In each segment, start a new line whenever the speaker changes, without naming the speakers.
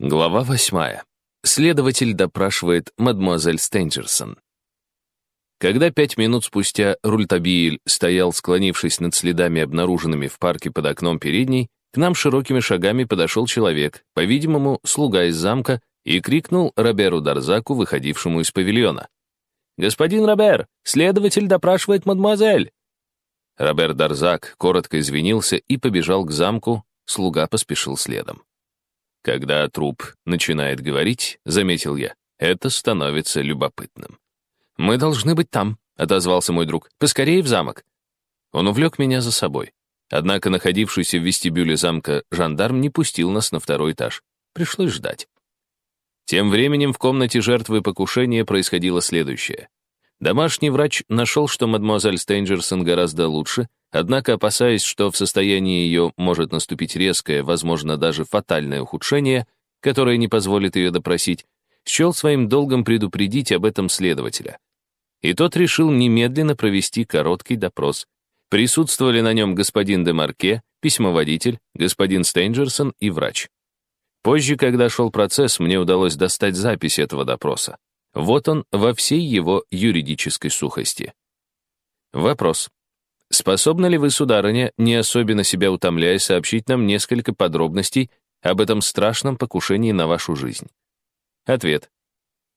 Глава восьмая. Следователь допрашивает мадемуазель Стенджерсон. Когда пять минут спустя Рультабиль стоял, склонившись над следами, обнаруженными в парке под окном передней, к нам широкими шагами подошел человек, по-видимому, слуга из замка, и крикнул Роберу Дарзаку, выходившему из павильона. «Господин Робер, следователь допрашивает мадемуазель!» Робер Дарзак коротко извинился и побежал к замку, слуга поспешил следом. Когда труп начинает говорить, заметил я, это становится любопытным. «Мы должны быть там», — отозвался мой друг. «Поскорее в замок». Он увлек меня за собой. Однако находившийся в вестибюле замка жандарм не пустил нас на второй этаж. Пришлось ждать. Тем временем в комнате жертвы покушения происходило следующее. Домашний врач нашел, что мадемуазель Стейнджерсон гораздо лучше, однако, опасаясь, что в состоянии ее может наступить резкое, возможно, даже фатальное ухудшение, которое не позволит ее допросить, счел своим долгом предупредить об этом следователя. И тот решил немедленно провести короткий допрос. Присутствовали на нем господин де Марке, письмоводитель, господин Стейнджерсон и врач. Позже, когда шел процесс, мне удалось достать запись этого допроса. Вот он во всей его юридической сухости. Вопрос. Способны ли вы, сударыня, не особенно себя утомляя, сообщить нам несколько подробностей об этом страшном покушении на вашу жизнь? Ответ.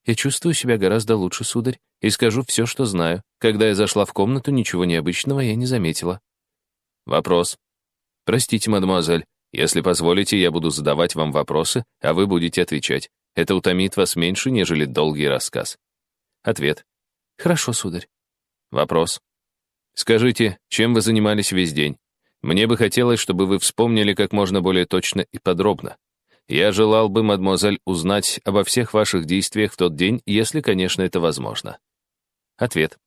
Я чувствую себя гораздо лучше, сударь, и скажу все, что знаю. Когда я зашла в комнату, ничего необычного я не заметила. Вопрос. Простите, мадемуазель, если позволите, я буду задавать вам вопросы, а вы будете отвечать. Это утомит вас меньше, нежели долгий рассказ. Ответ. Хорошо, сударь. Вопрос. Скажите, чем вы занимались весь день? Мне бы хотелось, чтобы вы вспомнили как можно более точно и подробно. Я желал бы, мадемуазель, узнать обо всех ваших действиях в тот день, если, конечно, это возможно. Ответ.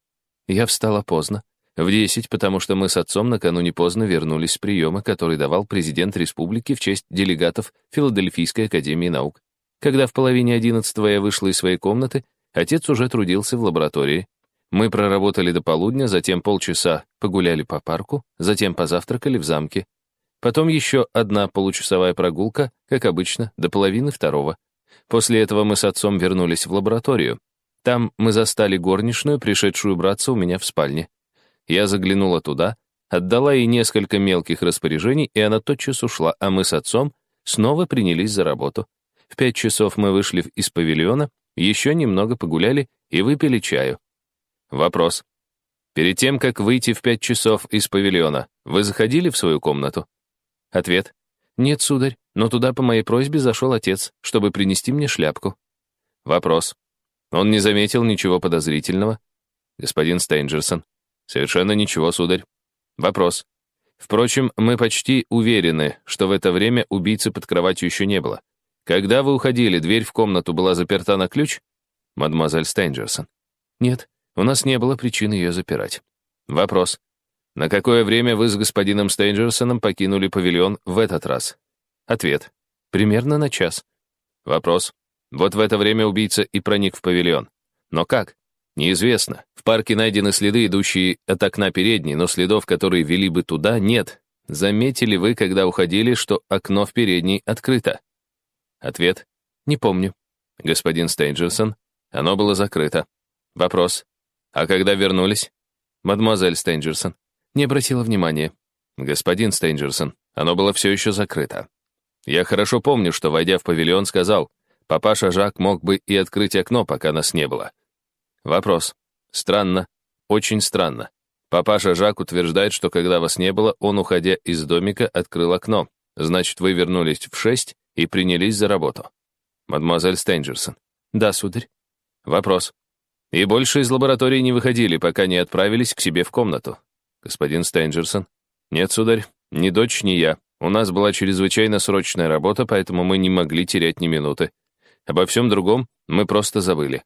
Я встала поздно. В десять, потому что мы с отцом накануне поздно вернулись с приема, который давал президент республики в честь делегатов Филадельфийской академии наук. Когда в половине одиннадцатого я вышла из своей комнаты, отец уже трудился в лаборатории. Мы проработали до полудня, затем полчаса погуляли по парку, затем позавтракали в замке. Потом еще одна получасовая прогулка, как обычно, до половины второго. После этого мы с отцом вернулись в лабораторию. Там мы застали горничную, пришедшую браться у меня в спальне. Я заглянула туда, отдала ей несколько мелких распоряжений, и она тотчас ушла, а мы с отцом снова принялись за работу. В пять часов мы вышли из павильона, еще немного погуляли и выпили чаю. Вопрос. Перед тем, как выйти в пять часов из павильона, вы заходили в свою комнату? Ответ. Нет, сударь, но туда по моей просьбе зашел отец, чтобы принести мне шляпку. Вопрос. Он не заметил ничего подозрительного? Господин Стейнджерсон. Совершенно ничего, сударь. Вопрос. Впрочем, мы почти уверены, что в это время убийцы под кроватью еще не было. Когда вы уходили, дверь в комнату была заперта на ключ? Мадемуазель Стейнджерсон. Нет, у нас не было причин ее запирать. Вопрос. На какое время вы с господином Стейнджерсоном покинули павильон в этот раз? Ответ. Примерно на час. Вопрос. Вот в это время убийца и проник в павильон. Но как? Неизвестно. В парке найдены следы, идущие от окна передней, но следов, которые вели бы туда, нет. Заметили вы, когда уходили, что окно в передней открыто? Ответ. Не помню. Господин Стейнджерсон. Оно было закрыто. Вопрос. А когда вернулись? Мадемуазель Стейнджерсон. Не обратила внимания. Господин Стейнджерсон. Оно было все еще закрыто. Я хорошо помню, что, войдя в павильон, сказал, папаша Жак мог бы и открыть окно, пока нас не было. Вопрос. Странно. Очень странно. Папаша Жак утверждает, что когда вас не было, он, уходя из домика, открыл окно. Значит, вы вернулись в шесть и принялись за работу. Мадемуазель Стенджерсон. Да, сударь. Вопрос. И больше из лаборатории не выходили, пока не отправились к себе в комнату. Господин Стенджерсон. Нет, сударь, ни дочь, ни я. У нас была чрезвычайно срочная работа, поэтому мы не могли терять ни минуты. Обо всем другом мы просто забыли.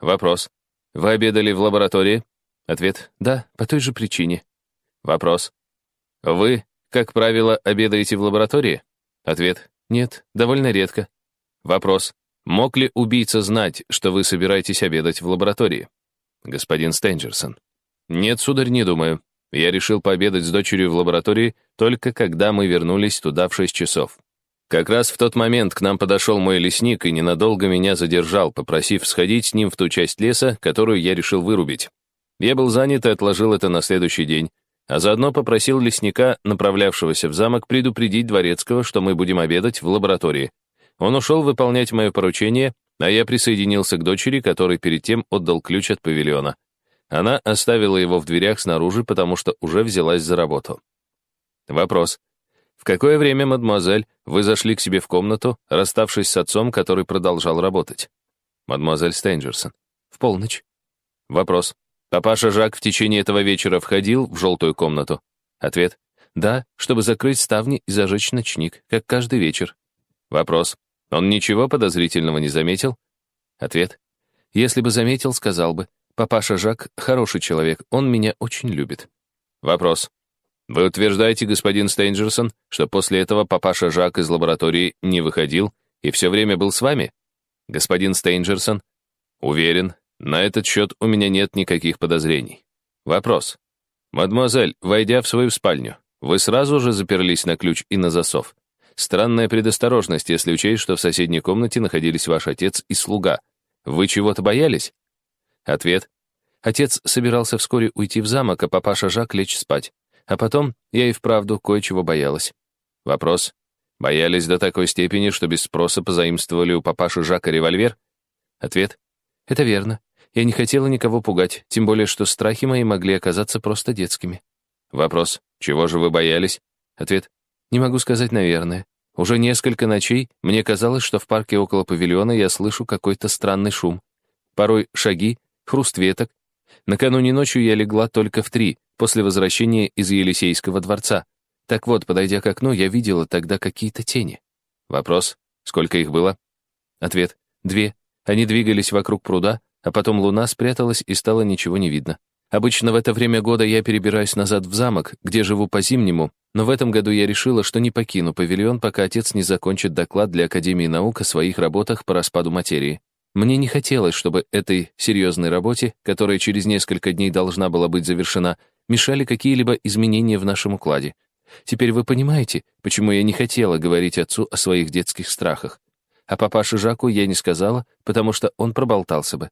Вопрос. Вы обедали в лаборатории? Ответ. Да, по той же причине. Вопрос. Вы, как правило, обедаете в лаборатории? Ответ. Нет, довольно редко. Вопрос. Мог ли убийца знать, что вы собираетесь обедать в лаборатории? Господин Стенджерсон. Нет, сударь, не думаю. Я решил пообедать с дочерью в лаборатории только когда мы вернулись туда в 6 часов. Как раз в тот момент к нам подошел мой лесник и ненадолго меня задержал, попросив сходить с ним в ту часть леса, которую я решил вырубить. Я был занят и отложил это на следующий день, а заодно попросил лесника, направлявшегося в замок, предупредить дворецкого, что мы будем обедать в лаборатории. Он ушел выполнять мое поручение, а я присоединился к дочери, которой перед тем отдал ключ от павильона. Она оставила его в дверях снаружи, потому что уже взялась за работу. Вопрос. В какое время, мадемуазель, вы зашли к себе в комнату, расставшись с отцом, который продолжал работать? Мадемуазель Стенджерсон. В полночь. Вопрос. Папаша Жак в течение этого вечера входил в желтую комнату? Ответ. Да, чтобы закрыть ставни и зажечь ночник, как каждый вечер. Вопрос. Он ничего подозрительного не заметил? Ответ. Если бы заметил, сказал бы. Папаша Жак хороший человек, он меня очень любит. Вопрос. Вы утверждаете, господин Стейнджерсон, что после этого папаша Жак из лаборатории не выходил и все время был с вами? Господин Стейнджерсон? Уверен, на этот счет у меня нет никаких подозрений. Вопрос. Мадемуазель, войдя в свою спальню, вы сразу же заперлись на ключ и на засов. Странная предосторожность, если учесть, что в соседней комнате находились ваш отец и слуга. Вы чего-то боялись? Ответ. Отец собирался вскоре уйти в замок, а папаша Жак лечь спать. А потом я и вправду кое-чего боялась. Вопрос. Боялись до такой степени, что без спроса позаимствовали у папаши Жака револьвер? Ответ. Это верно. Я не хотела никого пугать, тем более, что страхи мои могли оказаться просто детскими. Вопрос. Чего же вы боялись? Ответ. Не могу сказать, наверное. Уже несколько ночей мне казалось, что в парке около павильона я слышу какой-то странный шум. Порой шаги, хруст веток. Накануне ночью я легла только в три, после возвращения из Елисейского дворца. Так вот, подойдя к окну, я видела тогда какие-то тени. Вопрос, сколько их было? Ответ, две. Они двигались вокруг пруда, а потом луна спряталась и стало ничего не видно. Обычно в это время года я перебираюсь назад в замок, где живу по-зимнему, но в этом году я решила, что не покину павильон, пока отец не закончит доклад для Академии наук о своих работах по распаду материи. Мне не хотелось, чтобы этой серьезной работе, которая через несколько дней должна была быть завершена, мешали какие-либо изменения в нашем укладе. Теперь вы понимаете, почему я не хотела говорить отцу о своих детских страхах. А папаше Жаку я не сказала, потому что он проболтался бы.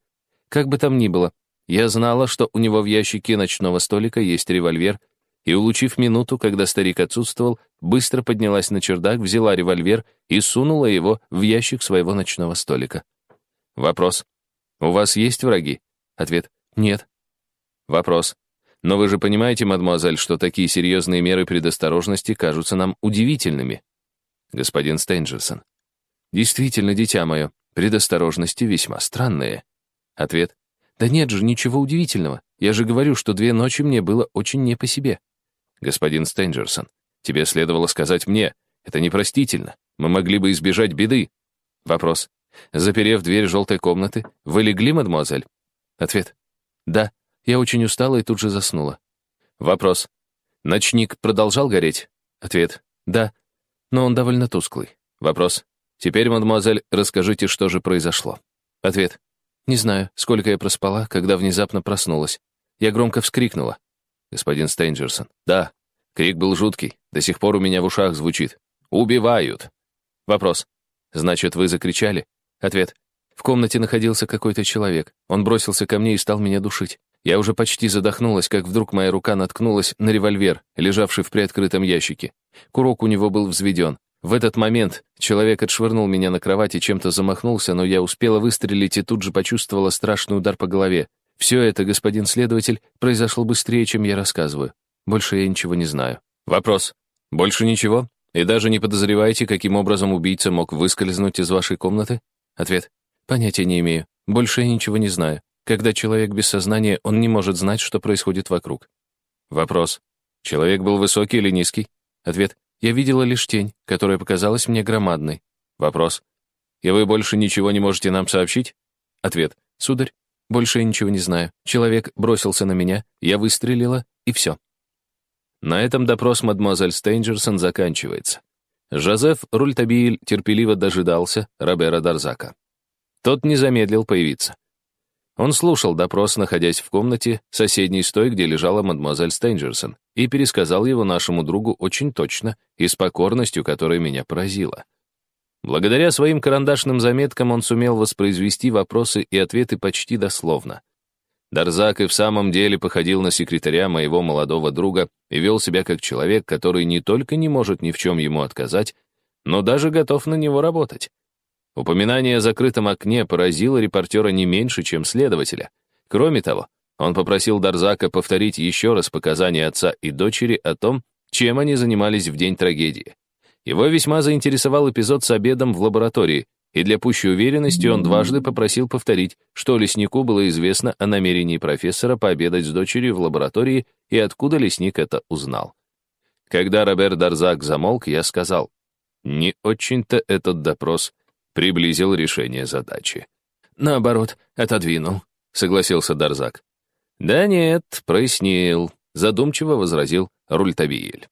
Как бы там ни было, я знала, что у него в ящике ночного столика есть револьвер, и, улучив минуту, когда старик отсутствовал, быстро поднялась на чердак, взяла револьвер и сунула его в ящик своего ночного столика. Вопрос. «У вас есть враги?» Ответ. «Нет». Вопрос. «Но вы же понимаете, мадемуазель, что такие серьезные меры предосторожности кажутся нам удивительными?» Господин Стейнджерсон. «Действительно, дитя мое, предосторожности весьма странные». Ответ. «Да нет же, ничего удивительного. Я же говорю, что две ночи мне было очень не по себе». Господин Стейнджерсон, тебе следовало сказать мне. Это непростительно. Мы могли бы избежать беды. Вопрос. Заперев дверь желтой комнаты, вы легли, мадемуазель? Ответ. Да, я очень устала и тут же заснула. Вопрос. Ночник продолжал гореть? Ответ. Да, но он довольно тусклый. Вопрос. Теперь, мадемуазель, расскажите, что же произошло. Ответ. Не знаю, сколько я проспала, когда внезапно проснулась. Я громко вскрикнула. Господин Стейнджерсон. Да, крик был жуткий, до сих пор у меня в ушах звучит. Убивают. Вопрос. Значит, вы закричали? Ответ. В комнате находился какой-то человек. Он бросился ко мне и стал меня душить. Я уже почти задохнулась, как вдруг моя рука наткнулась на револьвер, лежавший в приоткрытом ящике. Курок у него был взведен. В этот момент человек отшвырнул меня на кровать и чем-то замахнулся, но я успела выстрелить и тут же почувствовала страшный удар по голове. Все это, господин следователь, произошло быстрее, чем я рассказываю. Больше я ничего не знаю. Вопрос. Больше ничего? И даже не подозреваете, каким образом убийца мог выскользнуть из вашей комнаты? Ответ. Понятия не имею. Больше я ничего не знаю. Когда человек без сознания, он не может знать, что происходит вокруг. Вопрос. Человек был высокий или низкий? Ответ. Я видела лишь тень, которая показалась мне громадной. Вопрос. И вы больше ничего не можете нам сообщить? Ответ. Сударь, больше я ничего не знаю. Человек бросился на меня, я выстрелила, и все. На этом допрос мадемуазель Стейнджерсон заканчивается. Жозеф Рультабиль терпеливо дожидался Робера Дарзака. Тот не замедлил появиться. Он слушал допрос, находясь в комнате, соседней с той, где лежала мадемуазель Стейнджерсон, и пересказал его нашему другу очень точно и с покорностью, которая меня поразила. Благодаря своим карандашным заметкам он сумел воспроизвести вопросы и ответы почти дословно. Дарзак и в самом деле походил на секретаря моего молодого друга и вел себя как человек, который не только не может ни в чем ему отказать, но даже готов на него работать. Упоминание о закрытом окне поразило репортера не меньше, чем следователя. Кроме того, он попросил Дарзака повторить еще раз показания отца и дочери о том, чем они занимались в день трагедии. Его весьма заинтересовал эпизод с обедом в лаборатории, и для пущей уверенности он дважды попросил повторить, что леснику было известно о намерении профессора пообедать с дочерью в лаборатории и откуда лесник это узнал. Когда Роберт Дарзак замолк, я сказал, не очень-то этот допрос приблизил решение задачи. Наоборот, отодвинул, согласился Дарзак. Да нет, прояснил, задумчиво возразил Рультабиель.